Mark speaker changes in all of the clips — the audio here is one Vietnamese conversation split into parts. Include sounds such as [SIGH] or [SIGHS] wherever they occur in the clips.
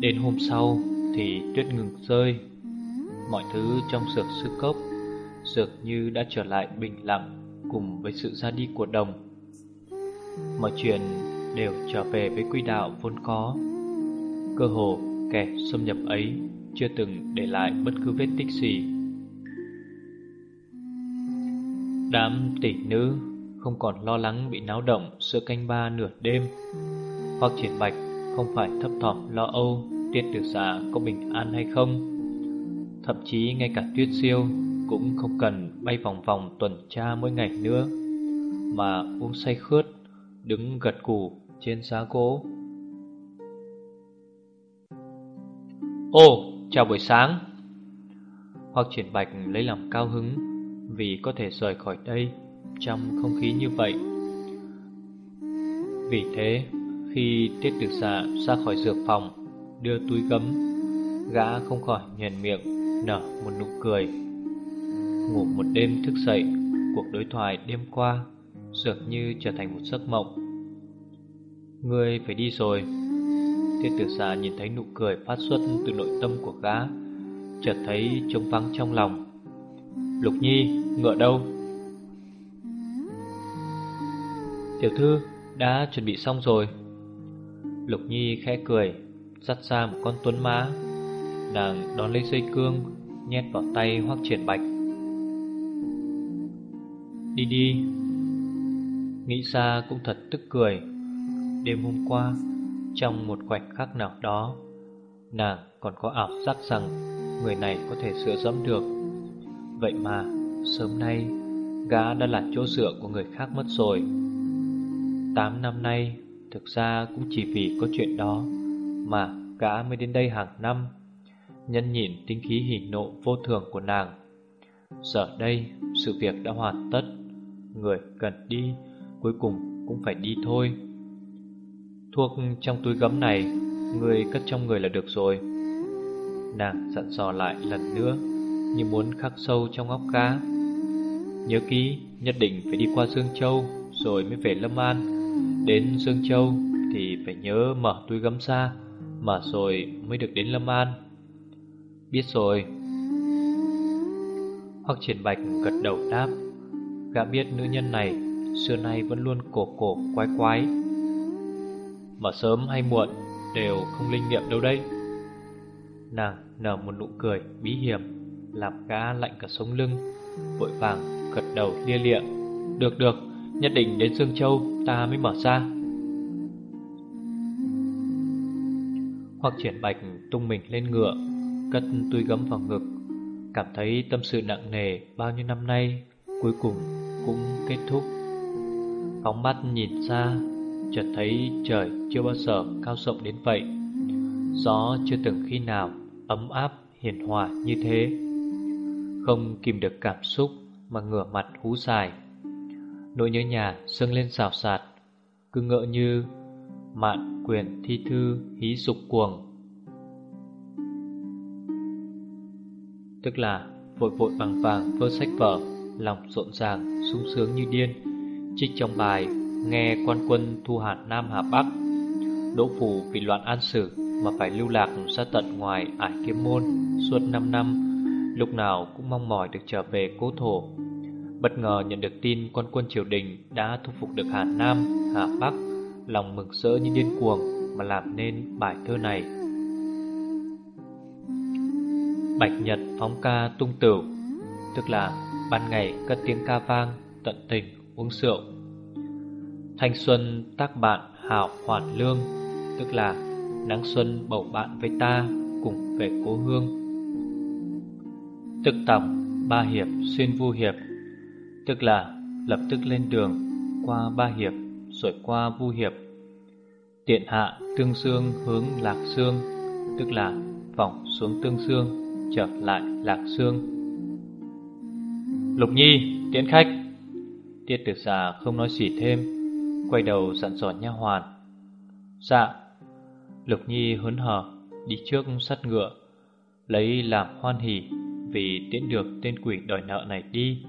Speaker 1: Đến hôm sau thì tuyết ngừng rơi. Mọi thứ trong sược sư cốc Dường như đã trở lại bình lặng Cùng với sự ra đi của đồng. Mọi chuyện đều trở về với quy đạo vốn có. Cơ hồ kẻ xâm nhập ấy Chưa từng để lại bất cứ vết tích gì. Đám tỷ nữ không còn lo lắng bị náo động giữa canh ba nửa đêm. Hoặc triển bạch không phải thấp thỏm lo âu Tuyết tiểu xà có bình an hay không. Thậm chí ngay cả tuyết siêu cũng không cần bay vòng vòng tuần tra mỗi ngày nữa, mà uống say khướt, đứng gật cù trên giá gỗ. Ô, chào buổi sáng. Hoặc triển bạch lấy làm cao hứng vì có thể rời khỏi đây trong không khí như vậy. Vì thế, khi tiết tử giả ra khỏi dược phòng, đưa túi gấm Gã không khỏi nhèn miệng Nở một nụ cười. Ngủ một đêm thức dậy Cuộc đối thoại đêm qua Dường như trở thành một giấc mộng. Ngươi phải đi rồi. Tiết tử xà nhìn thấy nụ cười phát xuất từ nội tâm của gã Chợt thấy trống vắng trong lòng. Lục Nhi, ngựa đâu? Tiểu thư, đã chuẩn bị xong rồi. Lục Nhi khẽ cười, Dắt ra một con tuấn mã. Nàng đón lấy dây cương, Nhét vào tay hoác triển bạch. Đi đi. Nghĩ ra cũng thật tức cười. Đêm hôm qua, Trong một khoảnh khắc nào đó, Nàng còn có ảo giác rằng Người này có thể sửa dẫm được. Vậy mà, Sớm nay, Gã đã là chỗ dựa của người khác mất rồi. Tám năm nay Thực ra cũng chỉ vì có chuyện đó mà gã mới đến đây hàng năm. Nhân nhìn tinh khí hỉ nộ vô thường của nàng, Giờ đây sự việc đã hoàn tất. Người cần đi, Cuối cùng cũng phải đi thôi. Thuốc trong túi gấm này, Người cất trong người là được rồi. Nàng dặn dò lại lần nữa, Như muốn khắc sâu trong óc cá. Nhớ kỹ, Nhất định phải đi qua Dương Châu, Rồi mới về Lâm An. Đến Dương Châu Thì phải nhớ mở túi gấm ra mà rồi mới được đến Lâm An. Biết rồi. Hoặc triển bạch gật đầu đáp, Gã biết nữ nhân này Xưa nay vẫn luôn cổ cổ, quái quái. Mà sớm hay muộn Đều không linh nghiệm đâu đấy. Nàng nở một nụ cười bí hiểm, Làm gã lạnh cả sống lưng, Vội vàng gật đầu lia lịa, Được được Nhất định đến Dương Châu, ta mới mở ra. Hoặc triển bạch tung mình lên ngựa, Cất túi gấm vào ngực. Cảm thấy tâm sự nặng nề Bao nhiêu năm nay, Cuối cùng cũng kết thúc. Phóng mắt nhìn xa, Chợt thấy trời chưa bao giờ cao rộng đến vậy. Gió chưa từng khi nào Ấm áp, hiền hòa như thế. Không kìm được cảm xúc Mà ngửa mặt hú dài. Nỗi nhớ nhà dâng lên xào xạc Cứ ngỡ như Mạn quyền thi thư hí dục cuồng. Tức là vội vội vàng vàng vơ sách vở Lòng rộn ràng, sung sướng như điên. Trích trong bài Nghe quan quân thu hạt Nam Hà Bắc Đỗ phủ vì loạn an sử Mà phải lưu lạc ra tận ngoài ải kiếm môn Suốt 5 năm Lúc nào cũng mong mỏi được trở về cố thổ. Bất ngờ nhận được tin quân quân triều đình đã thu phục được Hà Nam, Hà Bắc lòng mừng rỡ như điên cuồng mà làm nên bài thơ này. Bạch Nhật phóng ca tung tửu, tức là ban ngày cất tiếng ca vang, tận tình uống rượu. Thanh xuân tác bạn hảo hoàn lương, tức là nắng xuân bầu bạn với ta cùng về cố hương. Tức tổng ba hiệp xuyên vu hiệp, tức là lập tức lên đường, qua ba hiệp, rồi qua vu hiệp. Tiện hạ tương xương hướng lạc xương, Tức là vòng xuống tương xương, Trở lại lạc xương. Lục Nhi, tiễn khách. Tiết tử xà không nói gì thêm, Quay đầu dặn dò nha hoàn. Dạ. Lục Nhi hớn hở, Đi trước sắt ngựa, Lấy làm hoan hỉ Vì tiễn được tên quỷ đòi nợ này đi.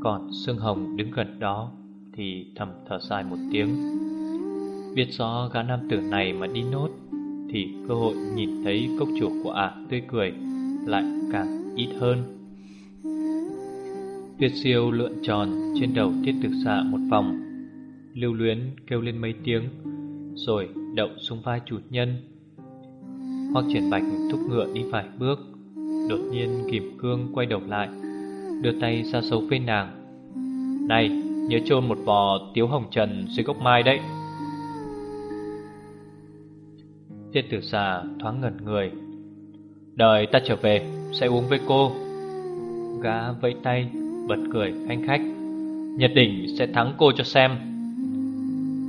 Speaker 1: Còn Sương Hồng đứng gần đó Thì thầm thở dài một tiếng. Biết rõ gã nam tử này mà đi nốt Thì cơ hội nhìn thấy cốc chủ của ả tươi cười Lại càng ít hơn. Tuyệt siêu lượn tròn trên đầu tiết tử xạ một vòng, Lưu luyến kêu lên mấy tiếng, Rồi đậu xuống vai chủ nhân. Hoặc triển bạch thúc ngựa đi vài bước, Đột nhiên kìm cương quay đầu lại. Đưa tay ra xấu với nàng. Này, nhớ chôn một bò tiếu hồng trần dưới gốc mai đấy. Tiết tử xà thoáng ngẩn người. Đợi ta trở về, Sẽ uống với cô. Gã vẫy tay, bật cười khanh khách. Nhật đỉnh sẽ thắng cô cho xem.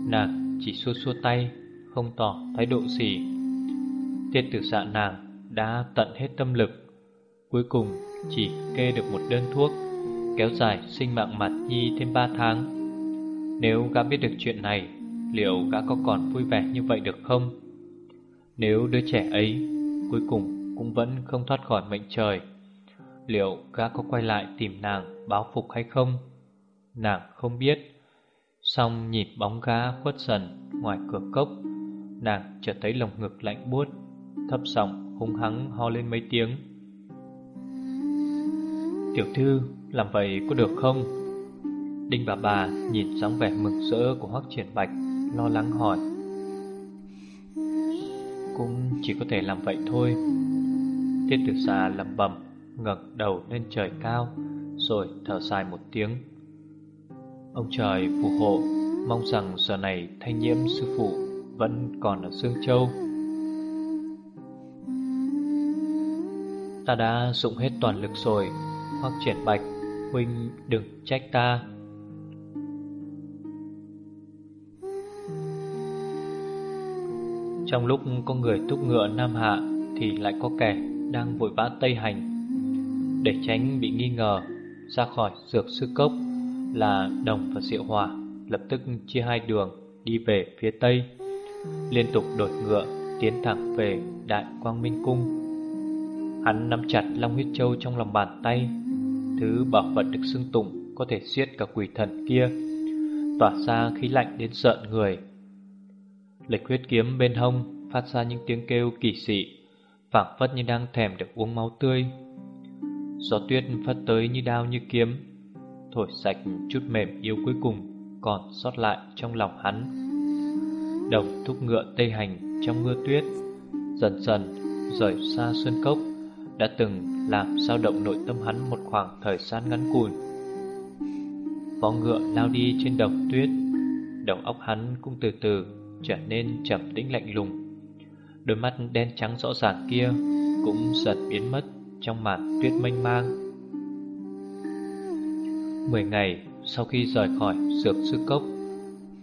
Speaker 1: Nàng chỉ xua xua tay, Không tỏ thái độ gì. Tiết tử dạ nàng đã tận hết tâm lực. Cuối cùng chỉ kê được một đơn thuốc, Kéo dài sinh mạng mặt nhi thêm 3 tháng Nếu gã biết được chuyện này, Liệu gã có còn vui vẻ như vậy được không? Nếu đứa trẻ ấy cuối cùng cũng vẫn không thoát khỏi mệnh trời, Liệu gã có quay lại tìm nàng báo phục hay không? Nàng không biết Xong nhìn bóng gã khuất dần ngoài cửa cốc, Nàng chợt thấy lồng ngực lạnh buốt, Thấp giọng hung hắng ho lên mấy tiếng Tiểu thư, làm vậy có được không? Đinh bà bà nhìn dáng vẻ mừng rỡ của Hoắc Triển Bạch, Lo lắng hỏi. Cũng chỉ có thể làm vậy thôi. Tiết tử xà lầm bầm ngẩng đầu lên trời cao, Rồi thở dài một tiếng. Ông trời phù hộ, Mong rằng giờ này thanh nhiễm sư phụ Vẫn còn ở Dương Châu. Ta đã dụng hết toàn lực rồi hoặc triển bạch, Huynh đừng trách ta. Trong lúc có người thúc ngựa Nam Hạ Thì lại có kẻ đang vội vã Tây Hành. Để tránh bị nghi ngờ, Ra khỏi dược sư cốc Là đồng và diệu hòa Lập tức chia hai đường Đi về phía tây, Liên tục đổi ngựa Tiến thẳng về Đại Quang Minh Cung. Hắn nắm chặt Long huyết châu trong lòng bàn tay Thứ bảo vật được xưng tụng Có thể giết cả quỷ thần kia. Tỏa ra khí lạnh đến sợ người. Lịch huyết kiếm bên hông Phát ra những tiếng kêu kỳ dị, phảng phất như đang thèm được uống máu tươi. Gió tuyết phất tới như đao như kiếm, Thổi sạch chút mềm yếu cuối cùng Còn sót lại trong lòng hắn. Đồng thúc ngựa tây hành trong mưa tuyết, Dần dần rời xa sơn cốc. Đã từng làm sao động nội tâm hắn một khoảng thời gian ngắn ngủi. Vó ngựa lao đi trên đồng tuyết Đầu óc hắn cũng từ từ trở nên trầm tĩnh lạnh lùng Đôi mắt đen trắng rõ ràng kia cũng dần biến mất trong màn tuyết mênh mang. Mười ngày sau khi rời khỏi dược sư cốc,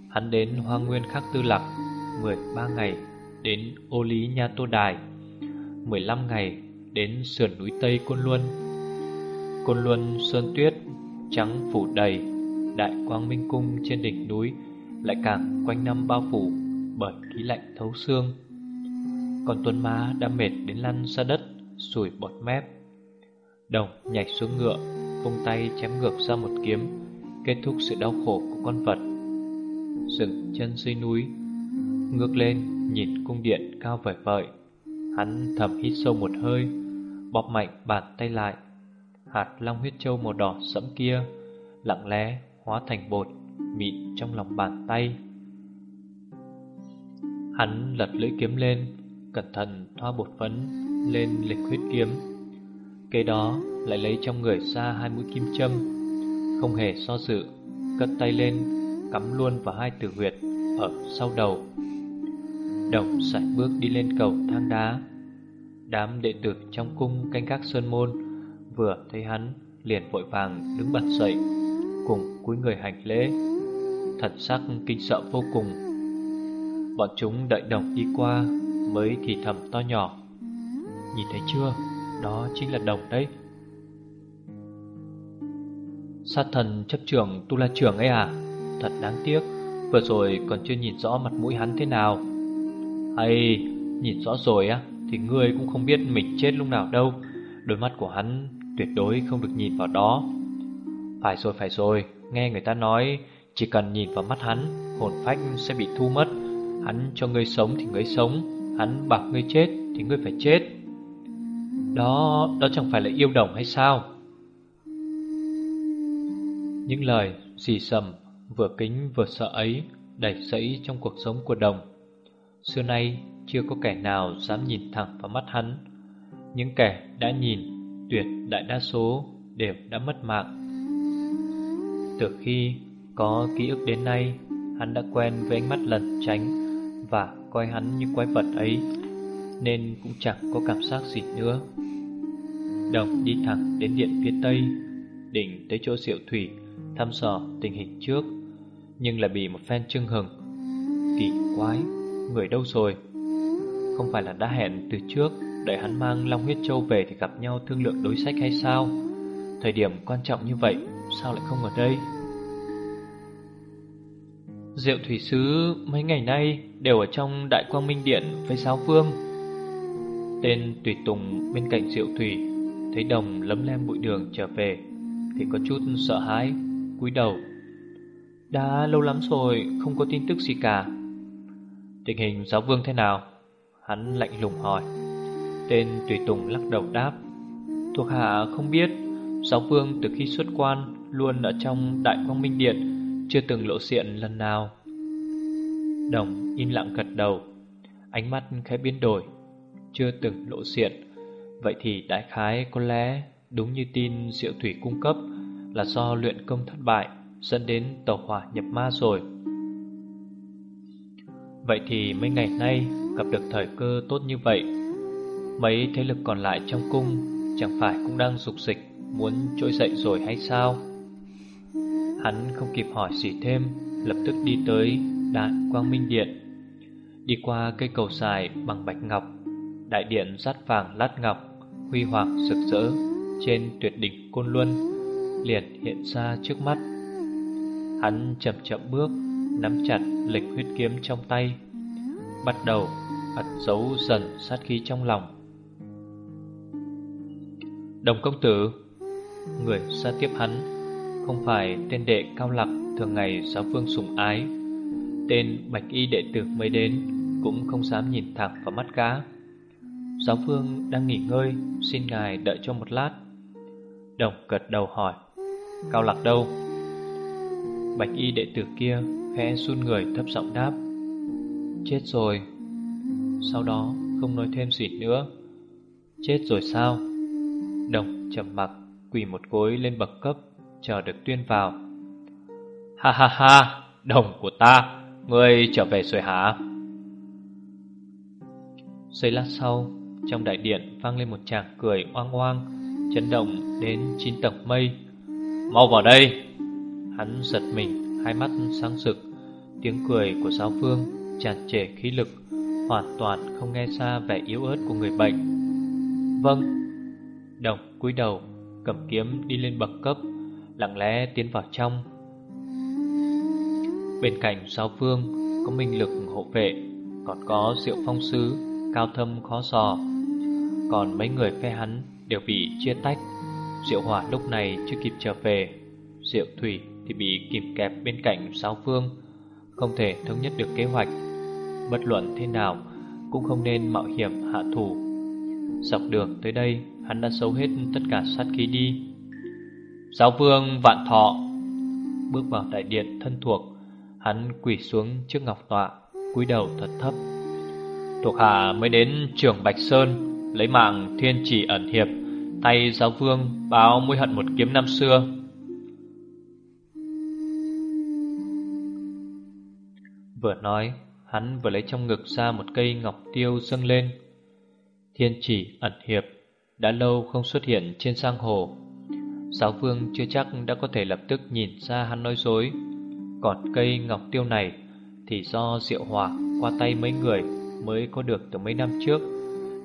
Speaker 1: hắn đến hoa nguyên khắc tư lạc, mười ba ngày đến ô lý nha tô đài, mười lăm ngày đến sườn núi Tây Côn Luân. Côn Luân sơn tuyết trắng phủ đầy, đại quang minh cung trên đỉnh núi lại càng quanh năm bao phủ bởi khí lạnh thấu xương. Còn Tuấn Má đã mệt đến lăn ra đất sủi bọt mép Đồng nhảy xuống ngựa Vung tay chém ngược ra một kiếm Kết thúc sự đau khổ của con vật Dừng chân dưới núi Ngước lên nhìn cung điện cao vời vợi Hắn thầm hít sâu một hơi Bóp mạnh bàn tay lại. Hạt long huyết châu màu đỏ sẫm kia Lặng lẽ hóa thành bột Mịn trong lòng bàn tay. Hắn lật lưỡi kiếm lên, Cẩn thận thoa bột phấn lên lịch huyết kiếm. Kế đó lại lấy trong người ra hai mũi kim châm, Không hề so dự, Cất tay lên, Cắm luôn vào hai tử huyệt Ở sau đầu. Đồng sải bước đi lên cầu thang đá. Đám đệ tử trong cung canh gác sơn môn, Vừa thấy hắn liền vội vàng đứng bật dậy, Cùng cúi người hành lễ. Thật sắc kinh sợ vô cùng. Bọn chúng đợi đồng đi qua Mới thì thầm to nhỏ. Nhìn thấy chưa? Đó chính là đồng đấy. Sát thần chấp trưởng tu la trưởng ấy à? Thật đáng tiếc, Vừa rồi còn chưa nhìn rõ mặt mũi hắn thế nào. Hay, Nhìn rõ rồi á? Thì ngươi cũng không biết mình chết lúc nào đâu. Đôi mắt của hắn tuyệt đối không được nhìn vào đó. Phải rồi phải rồi Nghe người ta nói Chỉ cần nhìn vào mắt hắn Hồn phách sẽ bị thu mất. Hắn cho ngươi sống thì ngươi sống Hắn bảo ngươi chết thì ngươi phải chết. Đó, đó chẳng phải là yêu đồng hay sao? Những lời xì sầm Vừa kính vừa sợ ấy Đẩy sẫy trong cuộc sống của đồng. Xưa nay chưa có kẻ nào dám nhìn thẳng vào mắt hắn. Những kẻ đã nhìn Tuyệt đại đa số đều đã mất mạng. Từ khi có ký ức đến nay, Hắn đã quen với ánh mắt lần tránh và coi hắn như quái vật ấy, Nên cũng chẳng có cảm giác gì nữa. Đồng đi thẳng đến điện phía tây, Định tới chỗ diệu thủy, Thăm dò tình hình trước, Nhưng lại bị một phen trưng hừng. Kỳ quái, Người đâu rồi? Không phải là đã hẹn từ trước Đợi hắn mang Long huyết châu về thì gặp nhau thương lượng đối sách hay sao Thời điểm quan trọng như vậy Sao lại không ở đây Diệu thủy sứ mấy ngày nay đều ở trong Đại Quang Minh Điện với giáo vương. Tên tùy tùng bên cạnh Diệu thủy thấy đồng lấm lem bụi đường trở về thì có chút sợ hãi, cúi đầu. Đã lâu lắm rồi không có tin tức gì cả. Tình hình giáo vương thế nào? Hắn lạnh lùng hỏi. Tên tùy tùng lắc đầu đáp. Thuộc hạ không biết, giáo vương từ khi xuất quan luôn ở trong Đại Quang Minh Điện chưa từng lộ diện lần nào Đồng im lặng gật đầu Ánh mắt khẽ biến đổi Chưa từng lộ diện Vậy thì đại khái có lẽ Đúng như tin diệu thủy cung cấp Là do luyện công thất bại Dẫn đến tàu hỏa nhập ma rồi Vậy thì mấy ngày nay Gặp được thời cơ tốt như vậy, Mấy thế lực còn lại trong cung Chẳng phải cũng đang dục dịch Muốn trỗi dậy rồi hay sao? Hắn không kịp hỏi gì thêm, Lập tức đi tới Đại Quang Minh Điện, Đi qua cây cầu dài bằng bạch ngọc, Đại điện rát vàng lát ngọc, Huy hoàng rực rỡ Trên tuyệt đỉnh Côn Luân Liền hiện ra trước mắt. Hắn chậm chậm bước, Nắm chặt lịch huyết kiếm trong tay, Bắt đầu ẩn giấu dần sát khí trong lòng. Đồng công tử, Người xa tiếp hắn không phải tên đệ cao lặc thường ngày giáo phương sủng ái. Tên bạch y đệ tử mới đến Cũng không dám nhìn thẳng vào mắt cá. Giáo phương đang nghỉ ngơi, Xin ngài đợi cho một lát. Đồng gật đầu hỏi, Cao lạc đâu? Bạch y đệ tử kia khẽ run người thấp giọng đáp, Chết rồi. Sau đó không nói thêm gì nữa Chết rồi sao Đồng trầm mặc quỳ một gối lên bậc cấp chờ được tuyên vào. Ha ha ha, đồng của ta, ngươi trở về rồi hả? Giây lát sau, trong đại điện vang lên một chàng cười oang oang, chấn động đến chín tầng mây. Mau vào đây! Hắn giật mình, hai mắt sáng rực, tiếng cười của giáo phương tràn trề khí lực, hoàn toàn không nghe xa vẻ yếu ớt của người bệnh. Vâng, đồng cúi đầu, cầm kiếm đi lên bậc cấp, lặng lẽ tiến vào trong. Bên cạnh sáu phương có minh lực hộ vệ, còn có diệu phong sứ, cao thâm khó dò. Còn mấy người phe hắn đều bị chia tách. Diệu hỏa lúc này chưa kịp trở về, diệu thủy thì bị kìm kẹp bên cạnh sáu phương, không thể thống nhất được kế hoạch. Bất luận thế nào cũng không nên mạo hiểm hạ thủ. Dọc đường tới đây, hắn đã xấu hết tất cả sát khí đi. Giáo vương vạn thọ Bước vào đại điện thân thuộc. Hắn quỳ xuống trước ngọc tọa cúi đầu thật thấp. Thuộc hạ mới đến trường Bạch Sơn Lấy mạng thiên chỉ ẩn hiệp. Tay giáo vương báo mối hận một kiếm năm xưa. Vừa nói Hắn vừa lấy trong ngực ra một cây ngọc tiêu dâng lên. Thiên chỉ ẩn hiệp Đã lâu không xuất hiện trên sang hồ. Giáo vương chưa chắc đã có thể lập tức nhìn ra hắn nói dối. Còn cây ngọc tiêu này Thì do diệu hỏa qua tay mấy người mới có được từ mấy năm trước.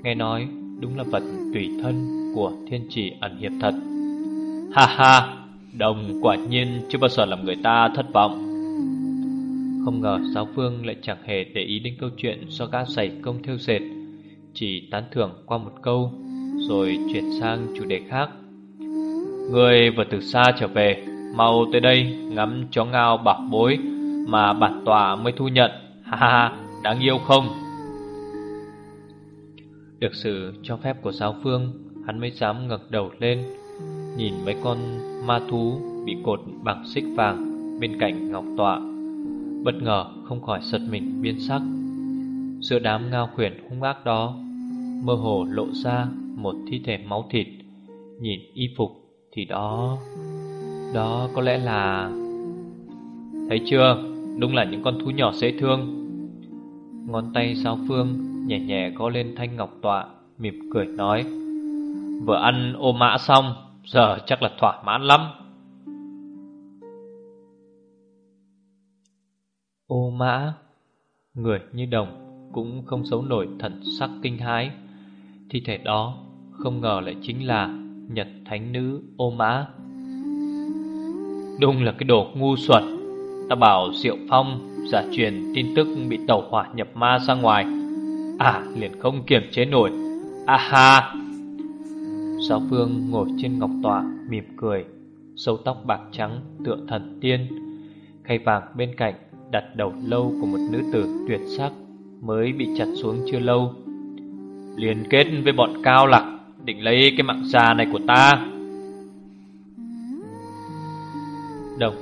Speaker 1: Nghe nói đúng là vật tùy thân của thiên chỉ ẩn hiệp thật. Ha ha, đồng quả nhiên chưa bao giờ làm người ta thất vọng. Không ngờ giáo phương lại chẳng hề để ý đến câu chuyện do gã giày công theo dệt. Chỉ tán thưởng qua một câu Rồi chuyển sang chủ đề khác. Người vừa từ xa trở về Mau tới đây ngắm chó ngao bảo bối Mà bản tòa mới thu nhận. Ha ha, đáng yêu không? Được sự cho phép của giáo phương Hắn mới dám ngẩng đầu lên Nhìn mấy con ma thú Bị cột bằng xích vàng Bên cạnh ngọc tọa. Bất ngờ không khỏi giật mình biến sắc. Giữa đám ngao khuyển hung ác đó, Mơ hồ lộ ra Một thi thể máu thịt. Nhìn y phục thì đó Đó có lẽ là, Thấy chưa? Đúng là những con thú nhỏ dễ thương. Ngón tay sao phương Nhẹ nhẹ gõ lên thanh ngọc tọa, Mỉm cười nói, Vừa ăn ô mã xong, Giờ chắc là thỏa mãn lắm. Ô mã, Người như đồng Cũng không xấu nổi thần sắc kinh hãi. Thi thể đó Không ngờ lại chính là Nhật thánh nữ ô mã. Đúng là cái đồ ngu xuẩn. Ta bảo Diệu Phong giả truyền tin tức bị tàu hỏa nhập ma ra ngoài. À liền không kiềm chế nổi. À ha! Giáo phương ngồi trên ngọc tọa, mỉm cười, Sâu tóc bạc trắng tựa thần tiên, Khay vàng bên cạnh đặt đầu lâu của một nữ tử tuyệt sắc Mới bị chặt xuống chưa lâu. Liên kết với bọn cao lạc Định lấy cái mạng già này của ta. Đồng,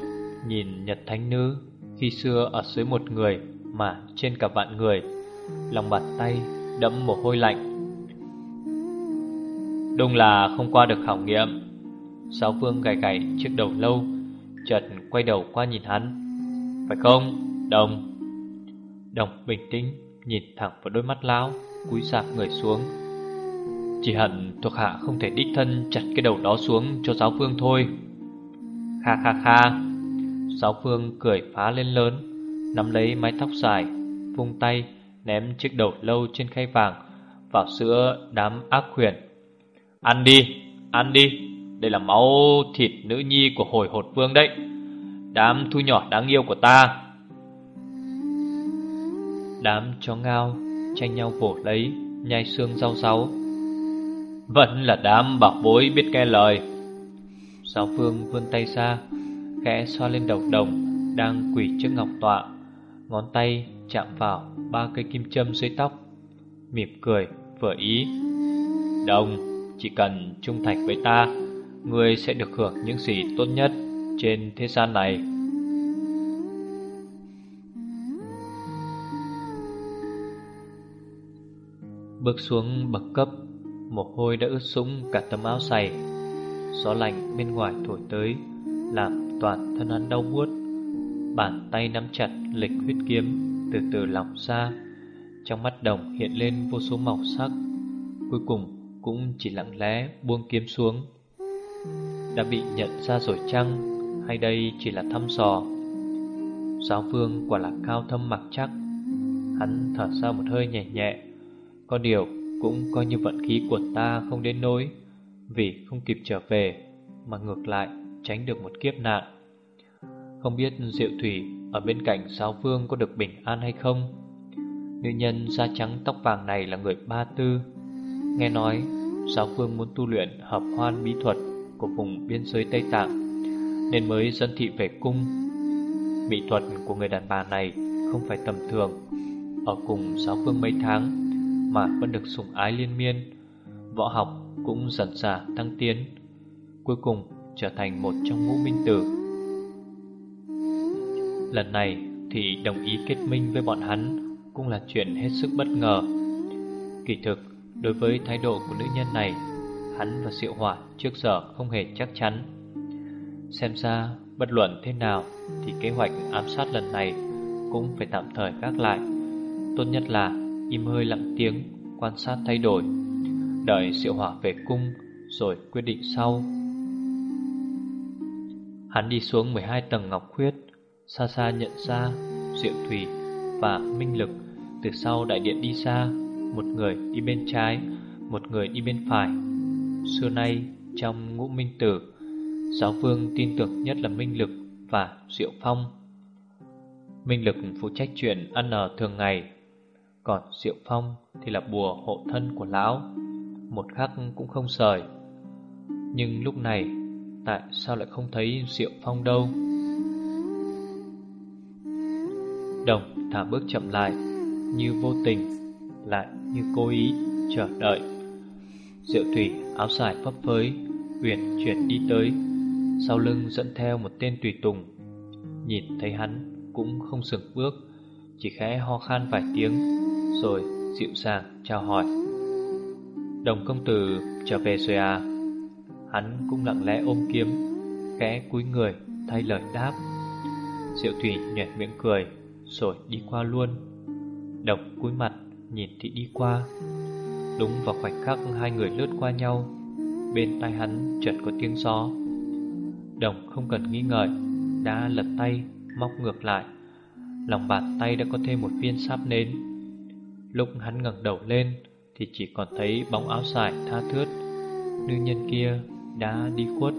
Speaker 1: nhìn Nhật Thánh Nữ, Khi xưa ở dưới một người Mà trên cả vạn người, Lòng bàn tay đẫm mồ hôi lạnh. Đúng là không qua được khảo nghiệm. Sáu vương gầy gầy chiếc đầu lâu, Chợt quay đầu qua nhìn hắn. Phải không, Đồng. Đồng bình tĩnh Nhìn thẳng vào đôi mắt lão Cúi sạp người xuống. Chỉ hận thuộc hạ không thể đích thân Chặt cái đầu đó xuống cho giáo phương thôi. Kha kha kha Giáo phương cười phá lên lớn Nắm lấy mái tóc dài Vung tay ném chiếc đầu lâu trên khay vàng vào sữa đám ác khuyển. Ăn đi, ăn đi, đây là máu thịt nữ nhi của hồi hột vương đấy. Đám thu nhỏ đáng yêu của ta. Đám chó ngao tranh nhau vỗ lấy, nhai xương rau ráu. Vẫn là đám bảo bối biết nghe lời. Giáo phương vươn tay ra, khẽ xoa lên đầu đồng đang quỳ trước ngọc tọa, ngón tay chạm vào ba cây kim châm dưới tóc Mỉm cười, vừa ý Đồng, chỉ cần trung thành với ta Ngươi sẽ được hưởng những gì tốt nhất trên thế gian này. Bước xuống bậc cấp, Mồ hôi đã ướt sũng cả tấm áo dày. Gió lạnh bên ngoài thổi tới, Làm toàn thân hắn đau buốt. Bàn tay nắm chặt lịch huyết kiếm, từ từ lỏng ra. Trong mắt đồng hiện lên vô số màu sắc. Cuối cùng cũng chỉ lặng lẽ buông kiếm xuống. Đã bị nhận ra rồi chăng? Hay đây chỉ là thăm dò. Giáo vương quả là cao thâm mặc chắc. Hắn thở ra một hơi nhẹ nhẹ. Có điều cũng coi như vận khí của ta không đến nỗi Vì không kịp trở về Mà ngược lại tránh được một kiếp nạn. Không biết Diệu Thủy ở bên cạnh giáo vương có được bình an hay không? Nữ nhân da trắng tóc vàng này là người ba tư. Nghe nói, giáo vương muốn tu luyện hợp hoan bí thuật của vùng biên giới Tây Tạng. Nên mới dẫn thị về cung. Mỹ thuật của người đàn bà này không phải tầm thường. Ở cùng giáo vương mấy tháng mà vẫn được sủng ái liên miên, Võ học cũng dần dà tăng tiến, Cuối cùng trở thành một trong ngũ minh tử. Lần này thì đồng ý kết minh với bọn hắn Cũng là chuyện hết sức bất ngờ. Kỳ thực, Đối với thái độ của nữ nhân này, Hắn và Diệu Hỏa trước giờ không hề chắc chắn. Xem ra, bất luận thế nào, Thì kế hoạch ám sát lần này Cũng phải tạm thời gác lại. Tốt nhất là im hơi lặng tiếng, Quan sát thay đổi, Đợi Diệu Hỏa về cung Rồi quyết định sau. Hắn đi xuống 12 tầng ngọc khuyết xa xa nhận ra Diệu Thủy và Minh Lực. Từ sau đại điện đi xa Một người đi bên trái, Một người đi bên phải. Xưa nay trong ngũ minh tử Giáo vương tin tưởng nhất là Minh Lực và Diệu Phong. Minh Lực phụ trách chuyện ăn ở thường ngày, Còn Diệu Phong thì là bùa hộ thân của lão, Một khắc cũng không rời Nhưng lúc này, Tại sao lại không thấy Diệu Phong đâu? Đồng thả bước chậm lại, Như vô tình, Lại như cố ý chờ đợi. Diệu Thủy áo dài phấp phới, uyển chuyển đi tới. Sau lưng dẫn theo một tên tùy tùng. Nhìn thấy hắn cũng không sừng bước, Chỉ khẽ ho khan vài tiếng, Rồi dịu dàng chào hỏi. Đồng công tử trở về rồi à? Hắn cũng lặng lẽ ôm kiếm, Khẽ cúi người thay lời đáp. Diệu Thủy nhẹ miệng cười, Rồi đi qua luôn. Đồng cúi mặt nhìn thị đi qua. Đúng vào khoảnh khắc hai người lướt qua nhau, Bên tai hắn chợt có tiếng gió. Đồng không cần nghi ngợi, Đã lật tay, móc ngược lại. Lòng bàn tay đã có thêm một viên sáp nến. Lúc hắn ngẩng đầu lên Thì chỉ còn thấy bóng áo dài tha thướt. Nữ nhân kia đã đi khuất.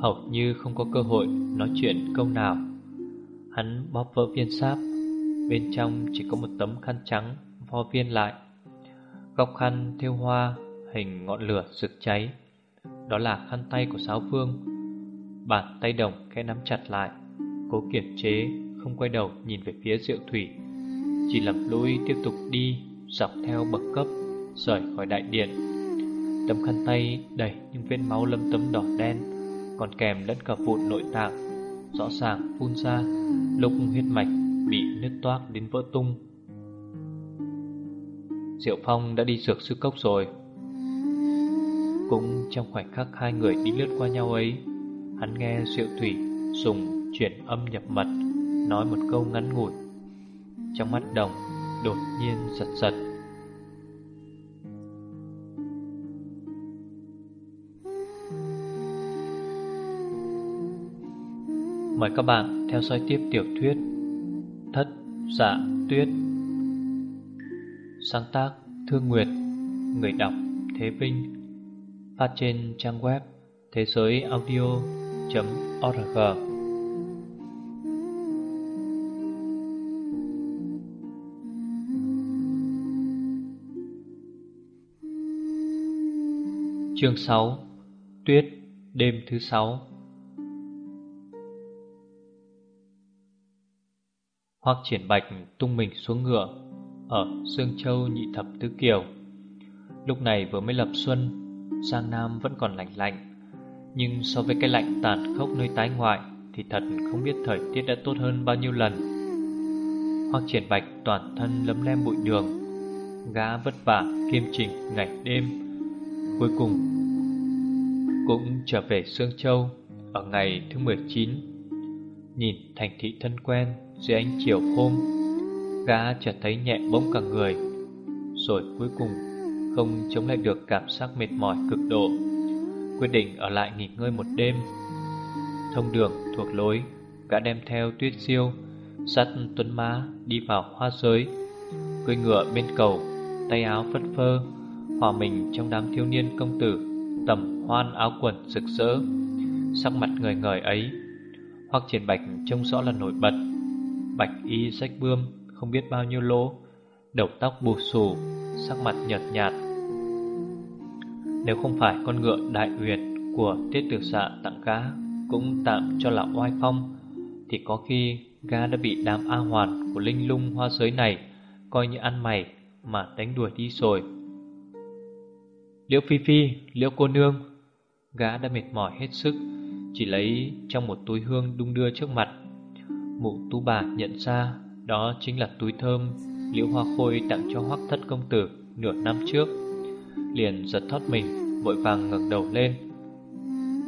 Speaker 1: Hầu như không có cơ hội nói chuyện câu nào. Hắn bóp vỡ viên sáp. Bên trong chỉ có một tấm khăn trắng vo viên lại. Góc khăn thêu hoa, hình ngọn lửa rực cháy. Đó là khăn tay của Sáu phương. Bàn tay đồng khẽ nắm chặt lại, Cố kiềm chế, Không quay đầu nhìn về phía rượu thủy. Chỉ lầm lũi tiếp tục đi, Dọc theo bậc cấp, Rời khỏi đại điện. Tấm khăn tay đầy những vết máu lâm tấm đỏ đen, Còn kèm lẫn cả vụn nội tạng, Rõ ràng phun ra, Lúc huyết mạch bị nứt toác đến vỡ tung. Diệu Phong đã đi dược sư cốc rồi. Cũng trong khoảnh khắc hai người đi lướt qua nhau ấy, Hắn nghe Diệu Thủy dùng chuyển âm nhập mật Nói một câu ngắn ngủi, Trong mắt đồng đột nhiên giật giật. Mời các bạn theo dõi tiếp tiểu thuyết Thất Dạ Tuyết. Sáng tác Thương Nguyệt, Người đọc Thế Vinh. Phát trên trang web thế giới audio.org Chương 6 Tuyết, Đêm thứ 6 Hoác triển bạch tung mình xuống ngựa Ở Dương Châu nhị thập tứ kiều. Lúc này vừa mới lập xuân Giang Nam vẫn còn lạnh lạnh. Nhưng so với cái lạnh tàn khốc nơi tái ngoại Thì thật không biết thời tiết đã tốt hơn bao nhiêu lần. Hoặc triển bạch toàn thân lấm lem bụi đường, Gã vất vả, kiêm chỉnh ngày đêm. Cuối cùng Cũng trở về Sương Châu Ở ngày thứ 19 Nhìn thành thị thân quen dưới ánh chiều hôm, Gã chợt thấy nhẹ bỗng cả người, Rồi cuối cùng không chống lại được cảm giác mệt mỏi cực độ. Quyết định ở lại nghỉ ngơi một đêm. Thông đường thuộc lối, Gã đem theo tuyết siêu Sắt tuấn má đi vào hoa giới. Cưỡi ngựa bên cầu, Tay áo phất phơ, Hòa mình trong đám thiếu niên công tử, Tầm hoan áo quần rực rỡ. Sắc mặt người người ấy Hoặc triển bạch trông rõ là nổi bật. Bạch y sách bươm, Không biết bao nhiêu lỗ. Đầu tóc bù xù Sắc mặt nhợt nhạt. Nếu không phải con ngựa đại uyệt Của tiết tiểu xạ tặng gã Cũng tạm cho là oai phong Thì có khi gã đã bị đám A hoàn Của linh lung hoa giới này Coi như ăn mày Mà đánh đuổi đi rồi. Liễu Phi Phi, Liễu cô nương Gã đã mệt mỏi hết sức Chỉ lấy trong một túi hương đung đưa trước mặt. Mụ tu bà nhận ra đó chính là túi thơm Liễu Hoa Khôi tặng cho Hoắc Thất Công Tử nửa năm trước. Liền giật thót mình, Vội vàng ngẩng đầu lên.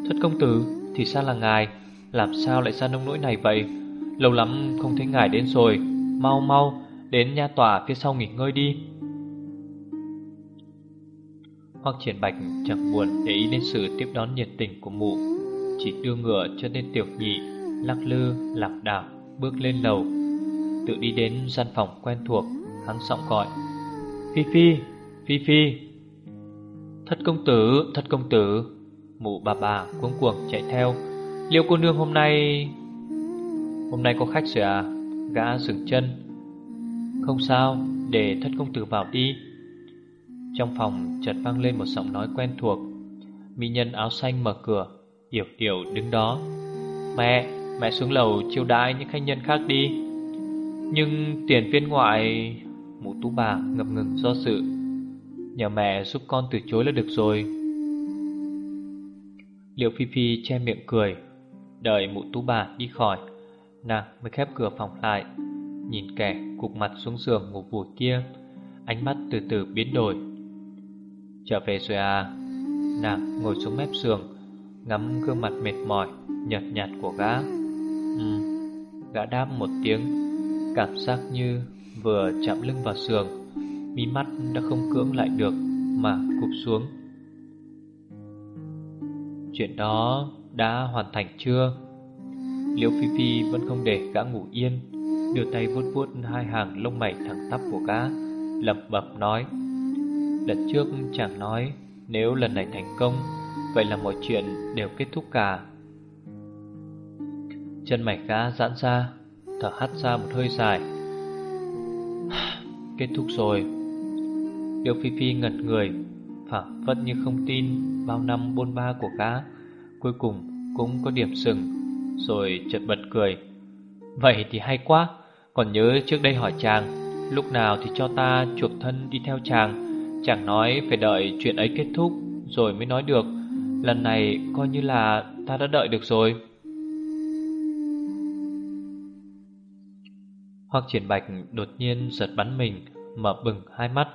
Speaker 1: Thất Công Tử, thì sao là ngài, Làm sao lại ra nông nỗi này vậy? Lâu lắm không thấy ngài đến rồi, Mau mau đến nha tòa phía sau nghỉ ngơi đi. Hoắc Triển Bạch chẳng buồn để ý đến sự tiếp đón nhiệt tình của mụ, Chỉ đưa ngựa cho nên tiểu nhị, Lắc lư lạc đảo, bước lên lầu. Tự đi đến gian phòng quen thuộc Hắn giọng gọi. Phi Phi, Phi Phi. Thất công tử, thất công tử. Mụ bà bà cuống cuồng chạy theo. Liệu cô nương hôm nay Hôm nay có khách rồi à? Gã dừng chân. Không sao, để thất công tử vào đi. Trong phòng chợt vang lên một giọng nói quen thuộc. Mỹ nhân áo xanh mở cửa Yểu tiểu đứng đó. Mẹ, mẹ xuống lầu chiêu đãi những khách nhân khác đi. Nhưng tiền viên ngoại, Mụ tú bà ngập ngừng do sự. Nhờ mẹ giúp con từ chối là được rồi. Liệu Phi Phi che miệng cười, Đợi mụ tú bà đi khỏi. Nàng mới khép cửa phòng lại, Nhìn kẻ cục mặt xuống giường ngủ vùi kia, Ánh mắt từ từ biến đổi. Trở về rồi à? Nàng ngồi xuống mép giường, Ngắm gương mặt mệt mỏi, Nhợt nhạt của gã. Ừ Gã đáp một tiếng. Cảm giác như vừa chạm lưng vào sườn, Mí mắt đã không cưỡng lại được Mà cụp xuống Chuyện đó đã hoàn thành chưa? Liễu Phi Phi vẫn không để gã ngủ yên Đưa tay vuốt vuốt hai hàng lông mày thẳng tắp của gã Lẩm bẩm nói Lần trước chàng nói Nếu lần này thành công Vậy là mọi chuyện đều kết thúc cả Chân mày gã giãn ra Thở hắt ra một hơi dài. [SIGHS] Kết thúc rồi. Liễu Phi Phi ngật người, phảng phất như không tin Bao năm bôn ba của gã, Cuối cùng cũng có điểm sừng, Rồi chợt bật cười. Vậy thì hay quá, Còn nhớ trước đây hỏi chàng, Lúc nào thì cho ta chuộc thân đi theo chàng Chàng nói phải đợi chuyện ấy kết thúc Rồi mới nói được, Lần này coi như là ta đã đợi được rồi. Hoặc triển bạch đột nhiên giật bắn mình Mở bừng hai mắt.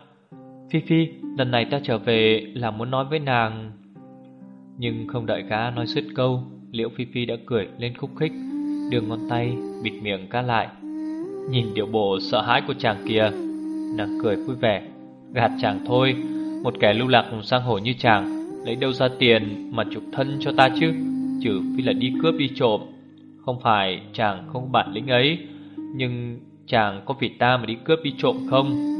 Speaker 1: Phi Phi, lần này ta trở về là muốn nói với nàng. Nhưng không đợi cá nói dứt câu Liễu Phi Phi đã cười lên khúc khích Đưa ngón tay bịt miệng cá lại. Nhìn điệu bộ sợ hãi của chàng kia Nàng cười vui vẻ. Gạt chàng thôi Một kẻ lưu lạc sang hồ như chàng Lấy đâu ra tiền mà trục thân cho ta chứ? Trừ phi là đi cướp đi trộm. Không phải chàng không bản lĩnh ấy Nhưng chàng có vì ta mà đi cướp đi trộm không?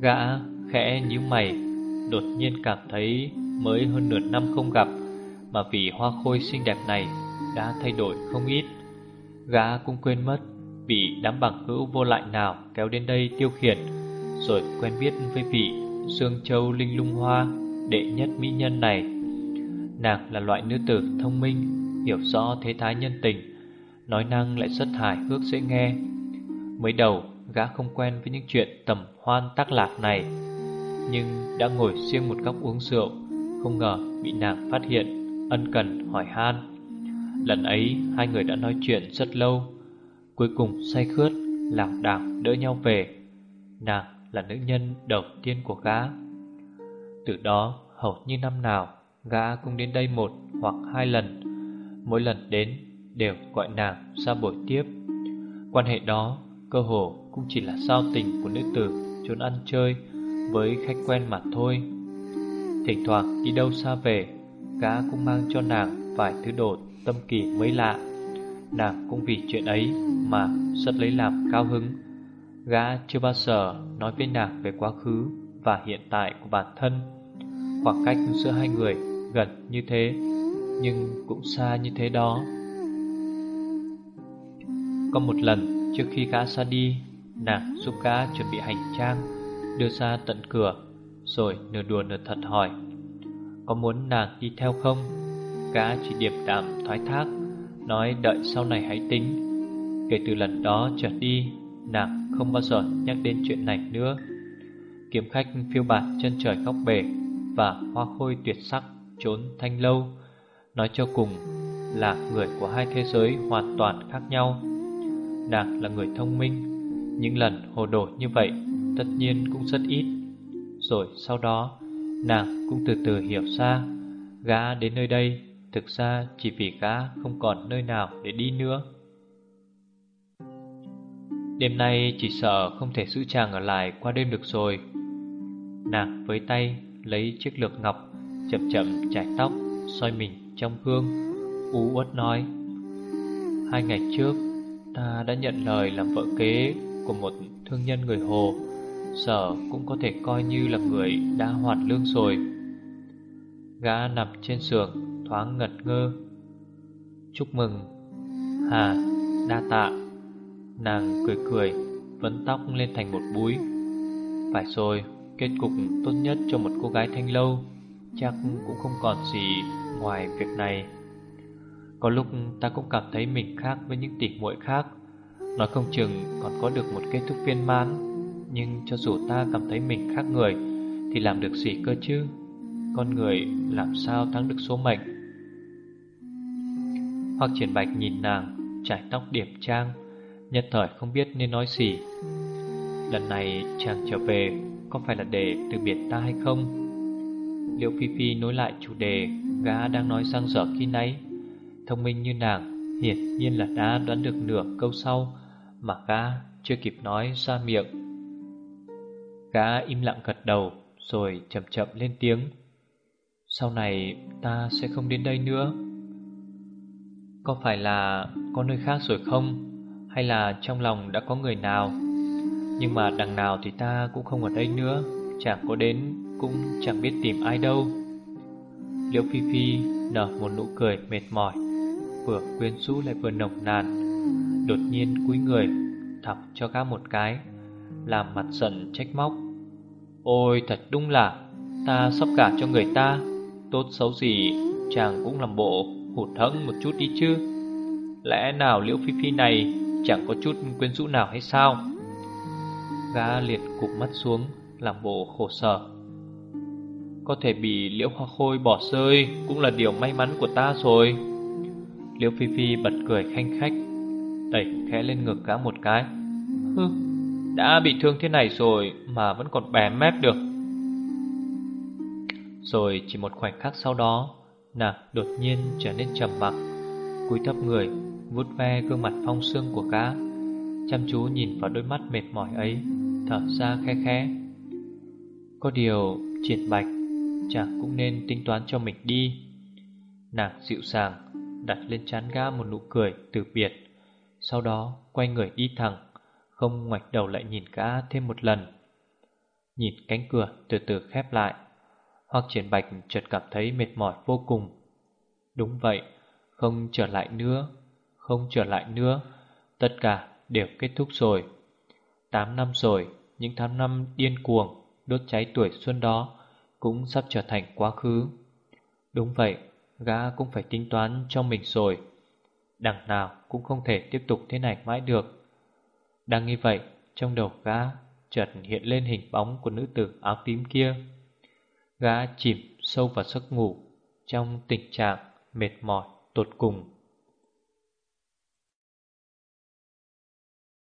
Speaker 1: Gã khẽ nhíu mày, Đột nhiên cảm thấy mới hơn nửa năm không gặp Mà vì hoa khôi xinh đẹp này đã thay đổi không ít. Gã cũng quên mất Vì đám bằng hữu vô lại nào kéo đến đây tiêu khiển, Rồi quen biết với vị Dương Châu Linh Lung Hoa, Đệ nhất mỹ nhân này. Nàng là loại nữ tử thông minh, Hiểu rõ thế thái nhân tình Nói năng lại rất hài hước dễ nghe. Mới đầu, gã không quen với những chuyện tầm hoan tác lạc này, Nhưng đã ngồi riêng một góc uống rượu, Không ngờ bị nàng phát hiện, Ân cần hỏi han. Lần ấy, hai người đã nói chuyện rất lâu, Cuối cùng say khướt Lạc đảng đỡ nhau về. Nàng là nữ nhân đầu tiên của gã. Từ đó, hầu như năm nào, Gã cũng đến đây một hoặc hai lần, Mỗi lần đến đều gọi nàng ra buổi tiếp Quan hệ đó cơ hồ cũng chỉ là sao tình của nữ tử trốn ăn chơi với khách quen mà thôi. Thỉnh thoảng đi đâu xa về, gã cũng mang cho nàng vài thứ đồ tâm kỳ mới lạ. Nàng cũng vì chuyện ấy mà rất lấy làm cao hứng. Gã chưa bao giờ nói với nàng về quá khứ và hiện tại của bản thân. Khoảng cách giữa hai người gần như thế, nhưng cũng xa như thế đó. Có một lần, trước khi gã xa đi, Nàng giúp gã chuẩn bị hành trang, Đưa ra tận cửa, Rồi nửa đùa nửa thật hỏi, Có muốn nàng đi theo không? Gã chỉ điệp đạm thoái thác, Nói, đợi sau này hãy tính. Kể từ lần đó trở đi, Nàng không bao giờ nhắc đến chuyện này nữa. Kiếm khách phiêu bạt chân trời góc bể Và hoa khôi tuyệt sắc trốn thanh lâu, Nói cho cùng là người của hai thế giới hoàn toàn khác nhau. Nàng là người thông minh. Những lần hồ đồ như vậy, Tất nhiên cũng rất ít. Rồi sau đó, Nàng cũng từ từ hiểu ra, Gã đến nơi đây, Thực ra chỉ vì gã không còn nơi nào để đi nữa. Đêm nay chỉ sợ không thể giữ chàng ở lại qua đêm được rồi. Nàng với tay lấy chiếc lược ngọc, Chậm chậm chải tóc Xoay mình trong gương Ú uất nói, Hai ngày trước Ta đã nhận lời làm vợ kế của một thương nhân người Hồ. Sở cũng có thể coi như là người đã hoàn lương rồi. Gã nằm trên giường, thoáng ngật ngơ. Chúc mừng, Hà đa tạ. Nàng cười cười, Vấn tóc lên thành một búi. Phải rồi, Kết cục tốt nhất cho một cô gái thanh lâu, Chắc cũng không còn gì ngoài việc này. Có lúc ta cũng cảm thấy mình khác với những tỷ muội khác. Nói không chừng còn có được một kết thúc viên mãn, Nhưng cho dù ta cảm thấy mình khác người Thì làm được gì cơ chứ? Con người làm sao thắng được số mệnh? Hoặc triển bạch nhìn nàng, Trải tóc điểm trang, Nhất thời không biết nên nói gì. Lần này chàng trở về Có phải là để từ biệt ta hay không? Liệu Phi Phi nối lại chủ đề Gã đang nói sang dở khi nãy. Thông minh như nàng, Hiển nhiên là đã đoán được nửa câu sau Mà gã chưa kịp nói ra miệng. Gã im lặng gật đầu Rồi chậm chậm lên tiếng. Sau này ta sẽ không đến đây nữa. Có phải là có nơi khác rồi không? Hay là trong lòng đã có người nào? Nhưng mà đằng nào thì ta cũng không ở đây nữa. Chẳng có đến cũng chẳng biết tìm ai đâu. Liễu Phi Phi nở một nụ cười mệt mỏi. Vừa quyến rũ lại vừa nồng nàn. Đột nhiên cúi người, Thọc cho gã một cái, Làm mặt giận trách móc. Ôi, thật đúng là, Ta sắp cả cho người ta, Tốt xấu gì chàng cũng làm bộ hụt hẫng một chút đi chứ. Lẽ nào Liễu Phi Phi này Chẳng có chút quyến rũ nào hay sao? Gã liệt cục mắt xuống, Làm bộ khổ sở. Có thể bị liễu hoa khôi bỏ rơi Cũng là điều may mắn của ta rồi. Liễu Phi Phi bật cười khanh khách Đẩy khẽ lên ngực cá một cái. Hừ, đã bị thương thế này rồi Mà vẫn còn bẻ mép được. Rồi chỉ một khoảnh khắc sau đó Nàng đột nhiên trở nên trầm mặc Cúi thấp người vuốt ve gương mặt phong sương của cá Chăm chú nhìn vào đôi mắt mệt mỏi ấy Thở ra khe khẽ. Có điều triển bạch Chàng cũng nên tính toán cho mình đi. Nàng dịu dàng Đặt lên chán ga một nụ cười từ biệt. Sau đó quay người đi thẳng Không ngoảnh đầu lại nhìn gã thêm một lần. Nhìn cánh cửa từ từ khép lại Hoặc triển bạch chợt cảm thấy mệt mỏi vô cùng. Đúng vậy Không trở lại nữa Không trở lại nữa Tất cả đều kết thúc rồi. Tám năm rồi Những tháng năm điên cuồng Đốt cháy tuổi xuân đó cũng sắp trở thành quá khứ. Đúng vậy, gã cũng phải tính toán cho mình rồi. Đằng nào cũng không thể tiếp tục thế này mãi được. Đang như vậy, trong đầu gã chợt hiện lên hình bóng của nữ tử áo tím kia. Gã chìm sâu vào giấc ngủ trong tình trạng mệt mỏi tột cùng.